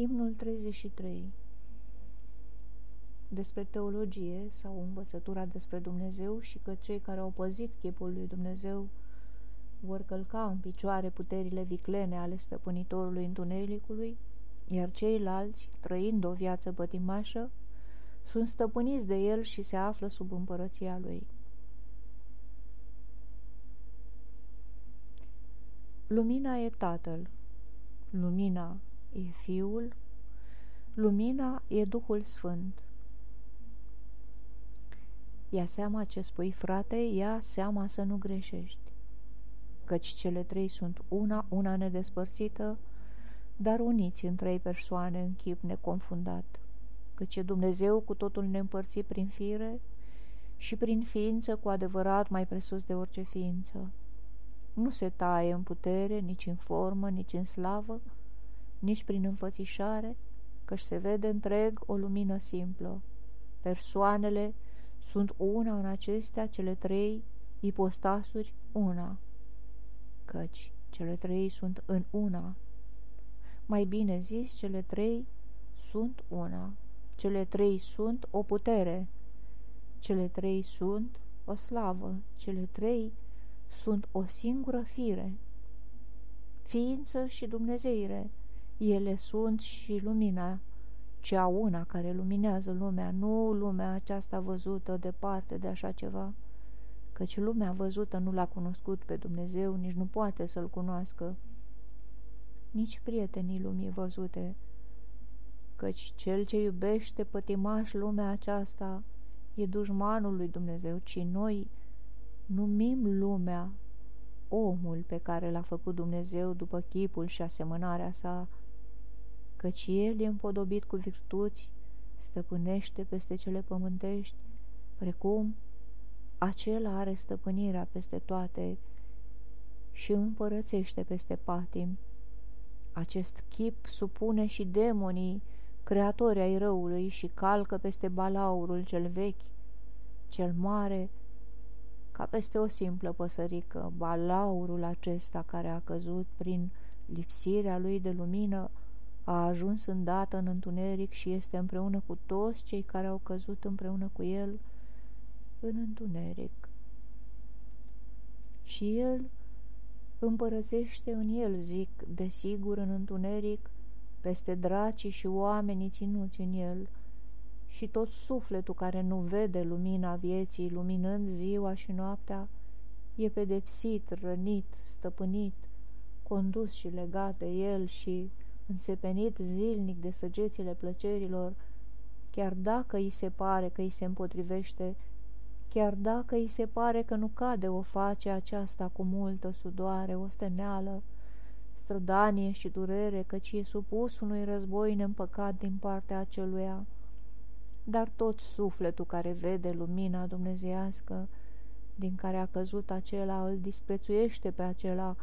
Imnul 33 Despre teologie sau învățătura despre Dumnezeu și că cei care au păzit chipul lui Dumnezeu vor călca în picioare puterile viclene ale stăpânitorului întunericului, iar ceilalți, trăind o viață pătimașă, sunt stăpâniți de el și se află sub împărăția lui. Lumina e Tatăl, lumina e Fiul, lumina e Duhul Sfânt. Ia seama ce spui, frate, ia seama să nu greșești, căci cele trei sunt una, una nedespărțită, dar uniți în trei persoane în chip neconfundat, căci e Dumnezeu cu totul neîmpărțit prin fire și prin ființă cu adevărat mai presus de orice ființă. Nu se taie în putere, nici în formă, nici în slavă, nici prin înfățișare, căci se vede întreg o lumină simplă. Persoanele sunt una în acestea, cele trei ipostasuri una, căci cele trei sunt în una. Mai bine zis, cele trei sunt una. Cele trei sunt o putere. Cele trei sunt o slavă. Cele trei sunt o singură fire. Ființă și Dumnezeire ele sunt și lumina, cea una care luminează lumea, nu lumea aceasta văzută departe de așa ceva, căci lumea văzută nu l-a cunoscut pe Dumnezeu, nici nu poate să-L cunoască, nici prietenii lumii văzute, căci cel ce iubește pătimaș lumea aceasta e dușmanul lui Dumnezeu, ci noi numim lumea omul pe care l-a făcut Dumnezeu după chipul și asemănarea sa, căci El e împodobit cu virtuți, stăpânește peste cele pământești, precum acela are stăpânirea peste toate și împărățește peste patim. Acest chip supune și demonii, creatorii ai răului, și calcă peste balaurul cel vechi, cel mare, ca peste o simplă păsărică, balaurul acesta care a căzut prin lipsirea lui de lumină, a ajuns îndată în întuneric și este împreună cu toți cei care au căzut împreună cu el în întuneric. Și el împărățește în el, zic, desigur în întuneric, peste dracii și oamenii ținuți în el, și tot sufletul care nu vede lumina vieții, luminând ziua și noaptea, e pedepsit, rănit, stăpânit, condus și legat de el și înțepenit zilnic de săgețile plăcerilor, chiar dacă îi se pare că îi se împotrivește, chiar dacă îi se pare că nu cade o face aceasta cu multă sudoare, o steneală, strădanie și durere, căci e supus unui război neîmpăcat din partea aceluia. Dar tot sufletul care vede lumina dumnezeiască, din care a căzut acela, îl disprețuiește pe acela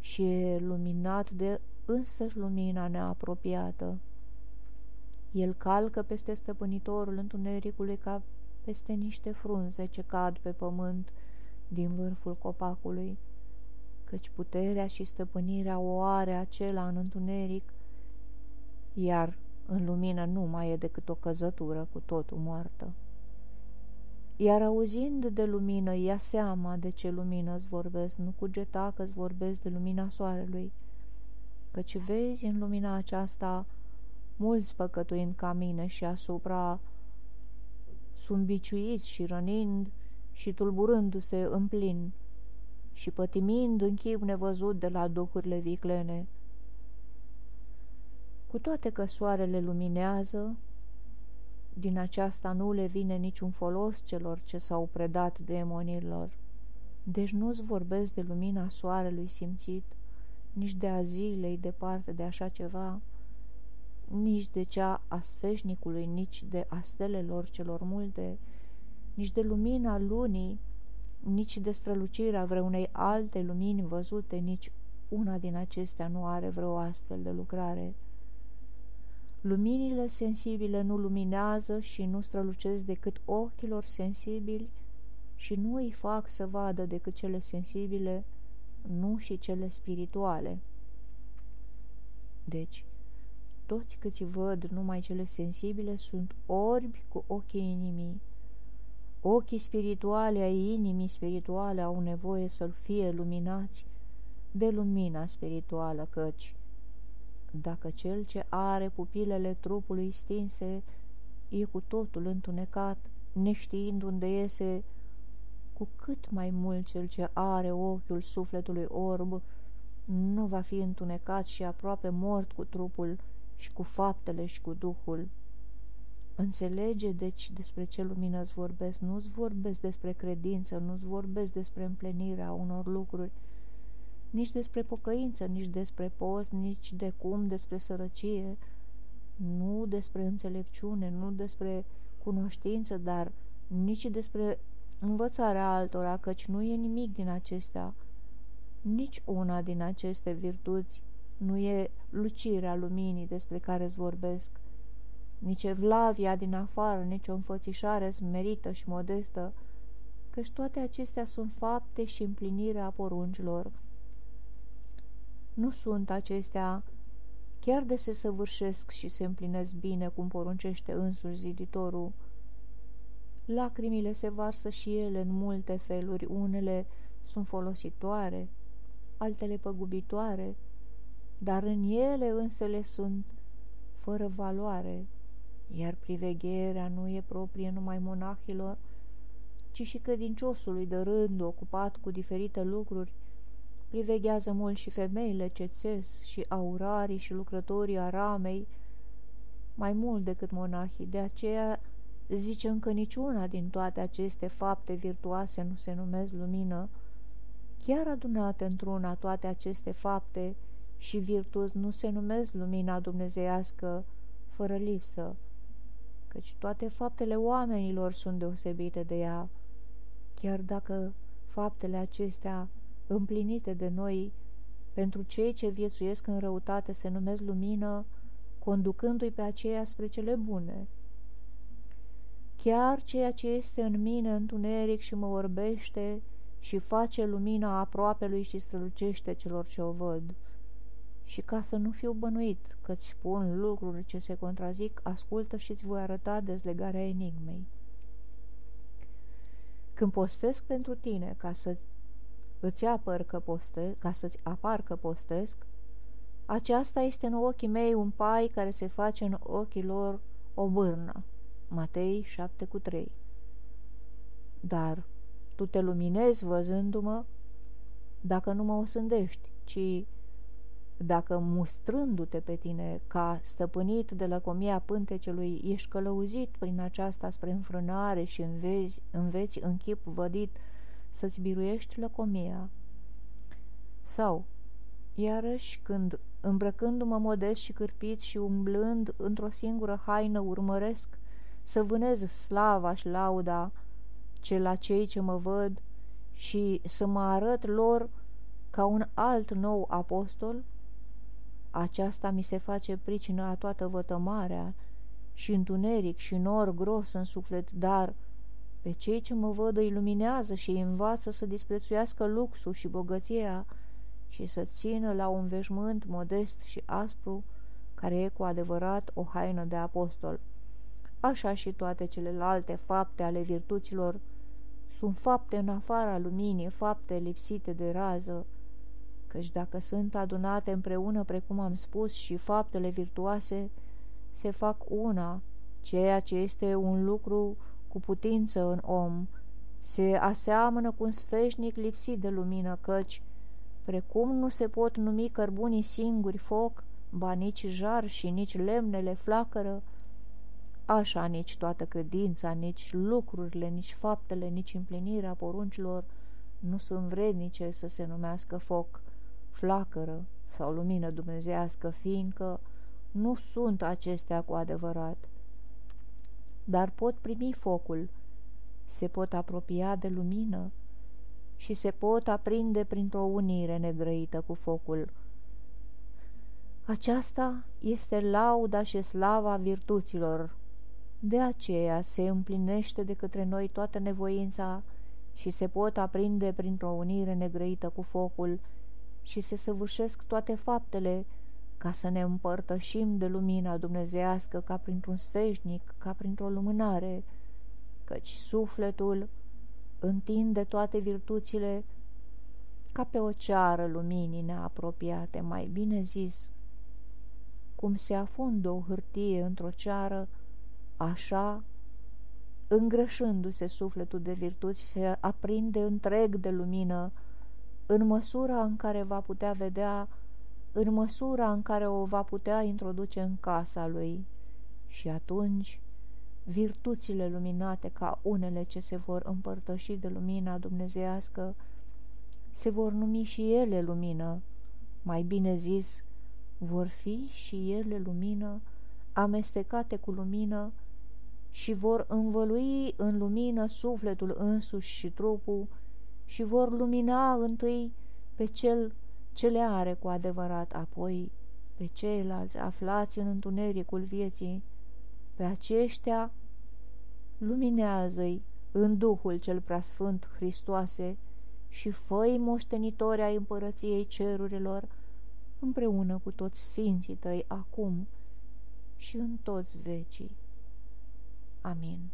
și e luminat de însăși lumina neapropiată. El calcă peste stăpânitorul întunericului ca peste niște frunze ce cad pe pământ din vârful copacului, căci puterea și stăpânirea o are acela în întuneric, iar în lumină nu mai e decât o căzătură cu totul moartă. Iar auzind de lumină, ia seama de ce lumină îți vorbesc, nu cugeta că îți vorbesc de lumina soarelui, căci vezi în lumina aceasta mulți păcătuind ca mine și asupra sunt biciuiți și rănind și tulburându-se în plin și pătimind în chip nevăzut de la duhurile viclene. Cu toate că soarele luminează, din aceasta nu le vine niciun folos celor ce s-au predat demonilor. Deci nu-ți vorbesc de lumina soarelui simțit, nici de a zilei departe de așa ceva, nici de cea a sfeșnicului, nici de a stelelor celor multe, nici de lumina lunii, nici de strălucirea vreunei alte lumini văzute, nici una din acestea nu are vreo astfel de lucrare. Luminile sensibile nu luminează și nu strălucesc decât ochilor sensibili și nu îi fac să vadă decât cele sensibile, nu și cele spirituale. Deci, toți câți văd numai cele sensibile sunt orbi cu ochii inimii. Ochii spirituale ai inimii spirituale au nevoie să-l fie luminați de lumina spirituală, căci dacă cel ce are pupilele trupului stinse e cu totul întunecat, neștiind unde iese, cu cât mai mult cel ce are ochiul sufletului orb, nu va fi întunecat și aproape mort cu trupul și cu faptele și cu duhul. Înțelege, deci, despre ce lumină îți vorbesc. Nu-ți vorbesc despre credință, nu-ți vorbesc despre împlenirea unor lucruri, nici despre pocăință, nici despre post, nici de cum despre sărăcie, nu despre înțelepciune, nu despre cunoștință, dar nici despre învățarea altora, căci nu e nimic din acestea. Nici una din aceste virtuți nu e lucirea luminii despre care îți vorbesc, nici evlavia din afară, nici o înfățișare smerită și modestă, căci toate acestea sunt fapte și împlinirea poruncilor. Nu sunt acestea chiar de se săvârșesc și se împlinesc bine cum poruncește însuși ziditorul. Lacrimile se varsă și ele în multe feluri, unele sunt folositoare, altele păgubitoare, dar în ele însele sunt fără valoare, iar privegherea nu e proprie numai monahilor, ci și credinciosului de rând, ocupat cu diferite lucruri, priveghează mult și femeile ce țes și aurarii și lucrătorii aramei, mai mult decât monahii, de aceea zicem că niciuna din toate aceste fapte virtuoase nu se numesc lumină, chiar adunate într-una toate aceste fapte și virtuți nu se numesc lumina dumnezeiască fără lipsă, căci toate faptele oamenilor sunt deosebite de ea, chiar dacă faptele acestea împlinite de noi pentru cei ce viețuiesc în răutate se numesc lumină, conducându-i pe aceea spre cele bune. Chiar ceea ce este în mine întuneric și mă orbește și face lumina aproapelui și strălucește celor ce o văd. Și ca să nu fiu bănuit că-ți spun lucruri ce se contrazic, ascultă și-ți voi arăta dezlegarea enigmei. Când postesc pentru tine ca să îți apăr că poste, ca să-ți apar că postesc, aceasta este în ochii mei un pai care se face în ochii lor o bârnă. Matei 7 cu 3 Dar tu te luminezi văzându-mă dacă nu mă osândești, ci dacă mustrându-te pe tine ca stăpânit de lăcomia pântecelui ești călăuzit prin aceasta spre înfrânare și învezi, înveți în chip vădit să-ți biruiești lăcomia. Sau, iarăși, când, îmbrăcându-mă modest și cârpit și umblând într-o singură haină, urmăresc să vânez slava și lauda ce la cei ce mă văd și să mă arăt lor ca un alt nou apostol, aceasta mi se face pricină a toată vătămarea și întuneric și nor gros în suflet, dar pe cei ce mă văd îi luminează și îi învață să disprețuiască luxul și bogăția și să țină la un veșmânt modest și aspru, care e cu adevărat o haină de apostol. Așa și toate celelalte fapte ale virtuților sunt fapte în afara luminii, fapte lipsite de rază, căci dacă sunt adunate împreună, precum am spus, și faptele virtuoase, se fac una, ceea ce este un lucru cu putință în om, se aseamănă cu un sfeșnic lipsit de lumină, căci, precum nu se pot numi cărbunii singuri foc, ba nici jar și nici lemnele flacără, așa nici toată credința, nici lucrurile, nici faptele, nici împlinirea poruncilor nu sunt vrednice să se numească foc, flacără sau lumină dumnezească, fiindcă nu sunt acestea cu adevărat dar pot primi focul, se pot apropia de lumină și se pot aprinde printr-o unire negrăită cu focul. Aceasta este lauda și slava virtuților, de aceea se împlinește de către noi toată nevoința și se pot aprinde printr-o unire negrăită cu focul și se săvârșesc toate faptele ca să ne împărtășim de lumina dumnezească ca printr-un sfeșnic, ca printr-o lumânare, căci sufletul întinde toate virtuțile ca pe o ceară luminii neapropiate, mai bine zis, cum se afundă o hârtie într-o ceară, așa, îngrășându-se sufletul de virtuți, se aprinde întreg de lumină, în măsura în care va putea vedea, în măsura în care o va putea introduce în casa lui. Și atunci, virtuțile luminate ca unele ce se vor împărtăși de lumina dumnezească, se vor numi și ele lumină, mai bine zis, vor fi și ele lumină, amestecate cu lumină, și vor învălui în lumină sufletul însuși și trupul și vor lumina întâi pe cel ce le are cu adevărat, apoi pe ceilalți aflați în întunericul vieții, pe aceștia luminează-i în Duhul cel preasfânt Hristoase și făi moștenitori ai împărăției cerurilor, împreună cu toți sfinții tăi acum și în toți vecii. Amén.